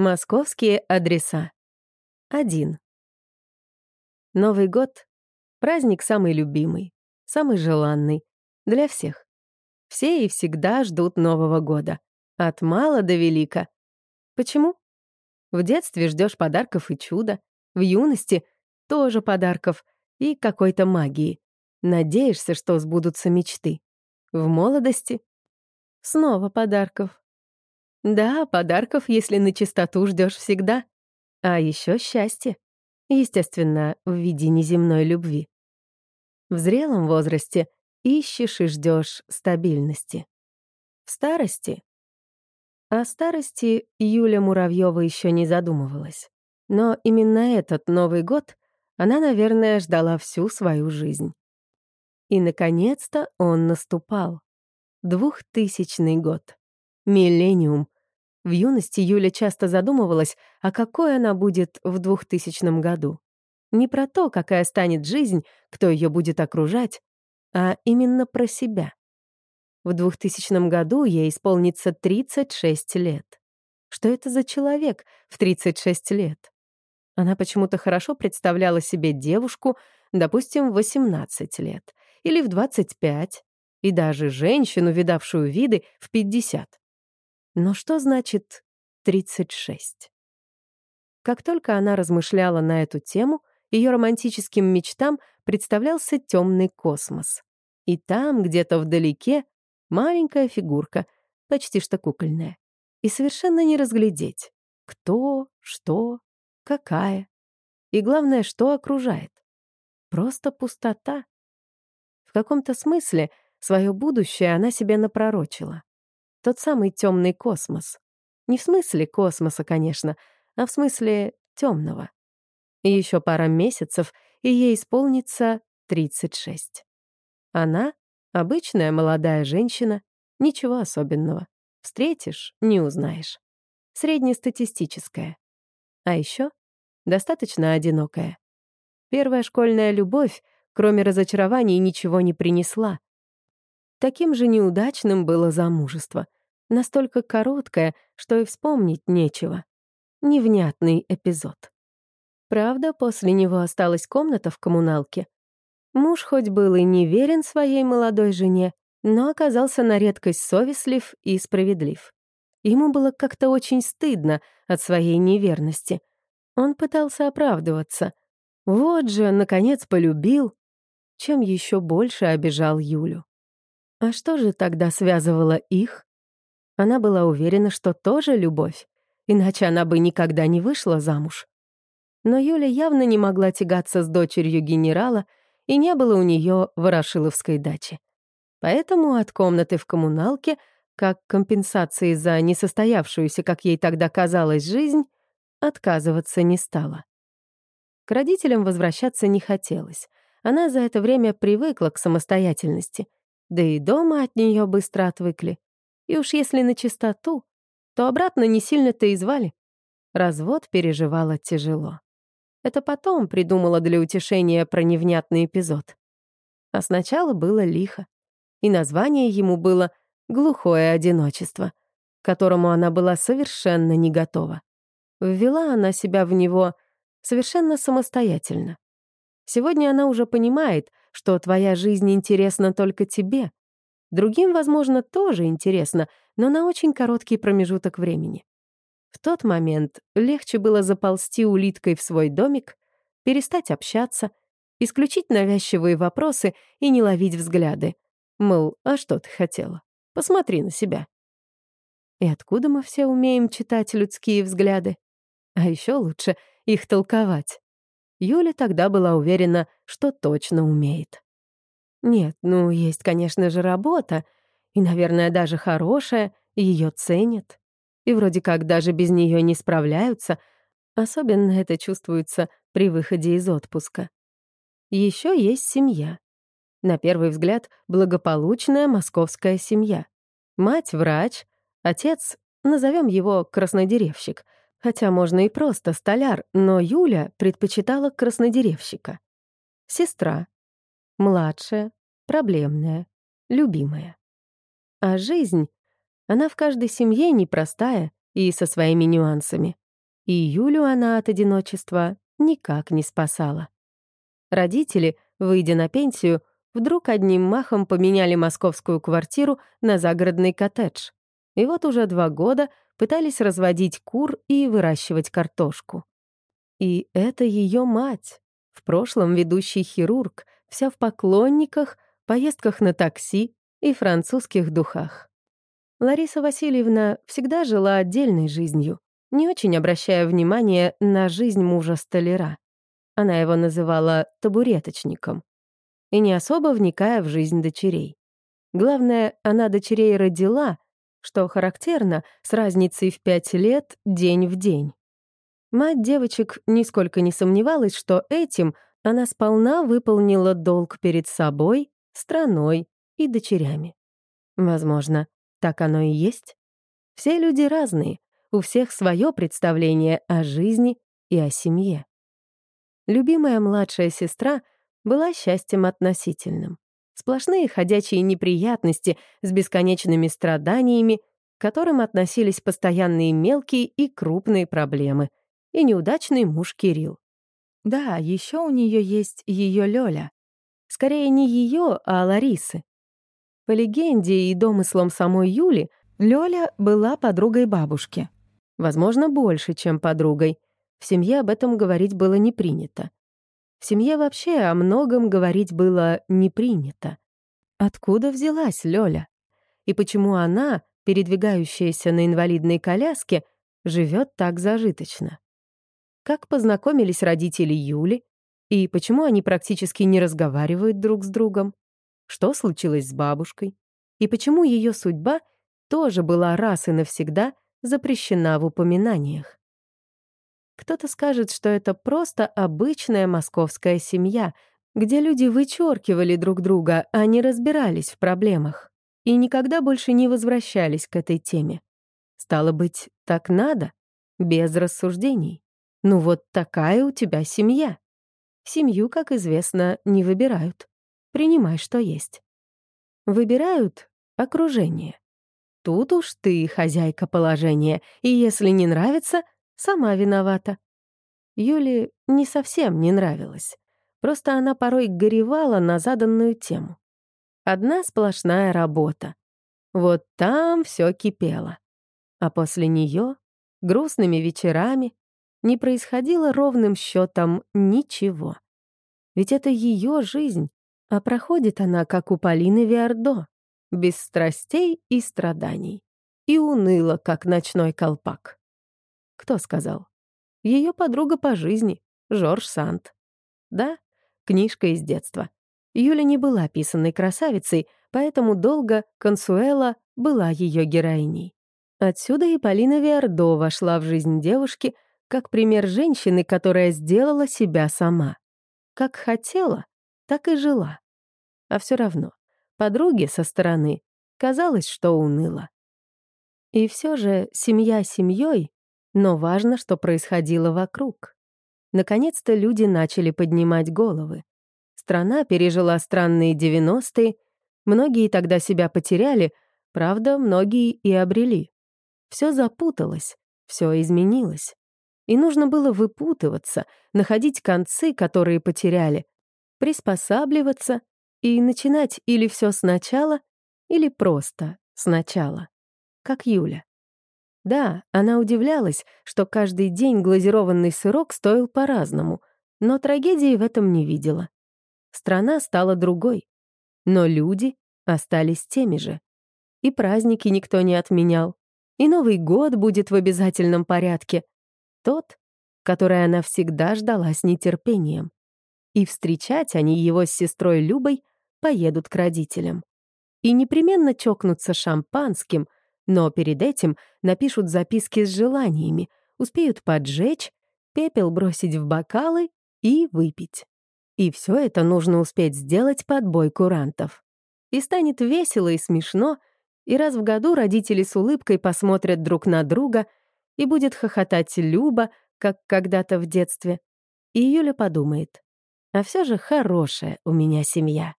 Московские адреса. 1. Новый год — праздник самый любимый, самый желанный для всех. Все и всегда ждут Нового года. От мала до велика. Почему? В детстве ждешь подарков и чуда, в юности — тоже подарков и какой-то магии. Надеешься, что сбудутся мечты. В молодости — снова подарков. Да, подарков, если на чистоту ждешь всегда. А еще счастье. Естественно, в виде неземной любви. В зрелом возрасте ищешь и ждешь стабильности. В старости? О старости Юля Муравьева еще не задумывалась. Но именно этот Новый год она, наверное, ждала всю свою жизнь. И, наконец-то, он наступал. Двухтысячный год. Миллениум. В юности Юля часто задумывалась, а какой она будет в 2000 году. Не про то, какая станет жизнь, кто ее будет окружать, а именно про себя. В 2000 году ей исполнится 36 лет. Что это за человек в 36 лет? Она почему-то хорошо представляла себе девушку, допустим, в 18 лет, или в 25, и даже женщину, видавшую виды, в 50. Но что значит 36? Как только она размышляла на эту тему, ее романтическим мечтам представлялся темный космос. И там, где-то вдалеке, маленькая фигурка, почти что кукольная. И совершенно не разглядеть, кто, что, какая. И главное, что окружает. Просто пустота. В каком-то смысле свое будущее она себе напророчила. Тот самый темный космос. Не в смысле космоса, конечно, а в смысле темного. Еще пара месяцев, и ей исполнится 36. Она — обычная молодая женщина, ничего особенного. Встретишь — не узнаешь. Среднестатистическая. А еще достаточно одинокая. Первая школьная любовь, кроме разочарований, ничего не принесла. Таким же неудачным было замужество. Настолько короткое, что и вспомнить нечего. Невнятный эпизод. Правда, после него осталась комната в коммуналке. Муж хоть был и не верен своей молодой жене, но оказался на редкость совестлив и справедлив. Ему было как-то очень стыдно от своей неверности. Он пытался оправдываться. Вот же, наконец, полюбил, чем еще больше обижал Юлю. А что же тогда связывало их? Она была уверена, что тоже любовь, иначе она бы никогда не вышла замуж. Но Юля явно не могла тягаться с дочерью генерала, и не было у нее ворошиловской дачи. Поэтому от комнаты в коммуналке, как компенсации за несостоявшуюся, как ей тогда казалось, жизнь, отказываться не стала. К родителям возвращаться не хотелось. Она за это время привыкла к самостоятельности — да и дома от нее быстро отвыкли. И уж если на чистоту, то обратно не сильно-то и звали. Развод переживала тяжело. Это потом придумала для утешения про невнятный эпизод. А сначала было лихо. И название ему было «Глухое одиночество», к которому она была совершенно не готова. Ввела она себя в него совершенно самостоятельно. Сегодня она уже понимает, что твоя жизнь интересна только тебе. Другим, возможно, тоже интересно, но на очень короткий промежуток времени. В тот момент легче было заползти улиткой в свой домик, перестать общаться, исключить навязчивые вопросы и не ловить взгляды. Мол, а что ты хотела? Посмотри на себя. И откуда мы все умеем читать людские взгляды? А еще лучше их толковать. Юля тогда была уверена, что точно умеет. Нет, ну, есть, конечно же, работа, и, наверное, даже хорошая, ее ценят. И вроде как даже без нее не справляются, особенно это чувствуется при выходе из отпуска. Еще есть семья. На первый взгляд, благополучная московская семья. Мать — врач, отец, назовем его краснодеревщик — Хотя можно и просто столяр, но Юля предпочитала краснодеревщика. Сестра. Младшая, проблемная, любимая. А жизнь, она в каждой семье непростая и со своими нюансами. И Юлю она от одиночества никак не спасала. Родители, выйдя на пенсию, вдруг одним махом поменяли московскую квартиру на загородный коттедж. И вот уже два года пытались разводить кур и выращивать картошку. И это ее мать, в прошлом ведущий хирург, вся в поклонниках, поездках на такси и французских духах. Лариса Васильевна всегда жила отдельной жизнью, не очень обращая внимания на жизнь мужа-столяра. Она его называла табуреточником. И не особо вникая в жизнь дочерей. Главное, она дочерей родила, что характерно, с разницей в пять лет день в день. Мать девочек нисколько не сомневалась, что этим она сполна выполнила долг перед собой, страной и дочерями. Возможно, так оно и есть. Все люди разные, у всех свое представление о жизни и о семье. Любимая младшая сестра была счастьем относительным. Сплошные ходячие неприятности с бесконечными страданиями, к которым относились постоянные мелкие и крупные проблемы, и неудачный муж Кирилл. Да, еще у нее есть ее Лёля. Скорее, не ее, а Ларисы. По легенде и домыслам самой Юли, Лёля была подругой бабушки. Возможно, больше, чем подругой. В семье об этом говорить было не принято. В семье вообще о многом говорить было не принято. Откуда взялась Лёля? И почему она, передвигающаяся на инвалидной коляске, живет так зажиточно? Как познакомились родители Юли? И почему они практически не разговаривают друг с другом? Что случилось с бабушкой? И почему ее судьба тоже была раз и навсегда запрещена в упоминаниях. Кто-то скажет, что это просто обычная московская семья, где люди вычеркивали друг друга, а не разбирались в проблемах и никогда больше не возвращались к этой теме. Стало быть, так надо, без рассуждений. Ну вот такая у тебя семья. Семью, как известно, не выбирают. Принимай, что есть. Выбирают окружение. Тут уж ты хозяйка положения, и если не нравится, сама виновата. Юле не совсем не нравилось. Просто она порой горевала на заданную тему. Одна сплошная работа. Вот там все кипело. А после нее, грустными вечерами, не происходило ровным счетом ничего. Ведь это ее жизнь, а проходит она, как у Полины Виардо без страстей и страданий, и уныла, как ночной колпак. Кто сказал? Ее подруга по жизни, Жорж Санд. Да, книжка из детства. Юля не была писанной красавицей, поэтому долго Консуэла была ее героиней. Отсюда и Полина Виардо вошла в жизнь девушки как пример женщины, которая сделала себя сама. Как хотела, так и жила. А все равно Подруге со стороны казалось, что уныло. И все же семья семьей, но важно, что происходило вокруг. Наконец-то люди начали поднимать головы. Страна пережила странные 90-е, многие тогда себя потеряли, правда, многие и обрели. Все запуталось, все изменилось. И нужно было выпутываться, находить концы, которые потеряли, приспосабливаться и начинать или все сначала, или просто сначала. Как Юля. Да, она удивлялась, что каждый день глазированный сырок стоил по-разному, но трагедии в этом не видела. Страна стала другой, но люди остались теми же. И праздники никто не отменял, и Новый год будет в обязательном порядке. Тот, который она всегда ждала с нетерпением. И встречать они его с сестрой Любой поедут к родителям. И непременно чокнутся шампанским, но перед этим напишут записки с желаниями, успеют поджечь, пепел бросить в бокалы и выпить. И все это нужно успеть сделать под бой курантов. И станет весело и смешно, и раз в году родители с улыбкой посмотрят друг на друга, и будет хохотать Люба, как когда-то в детстве. И Юля подумает, а все же хорошая у меня семья.